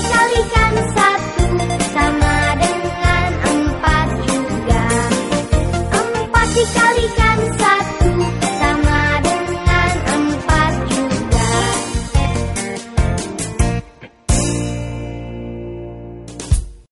小一小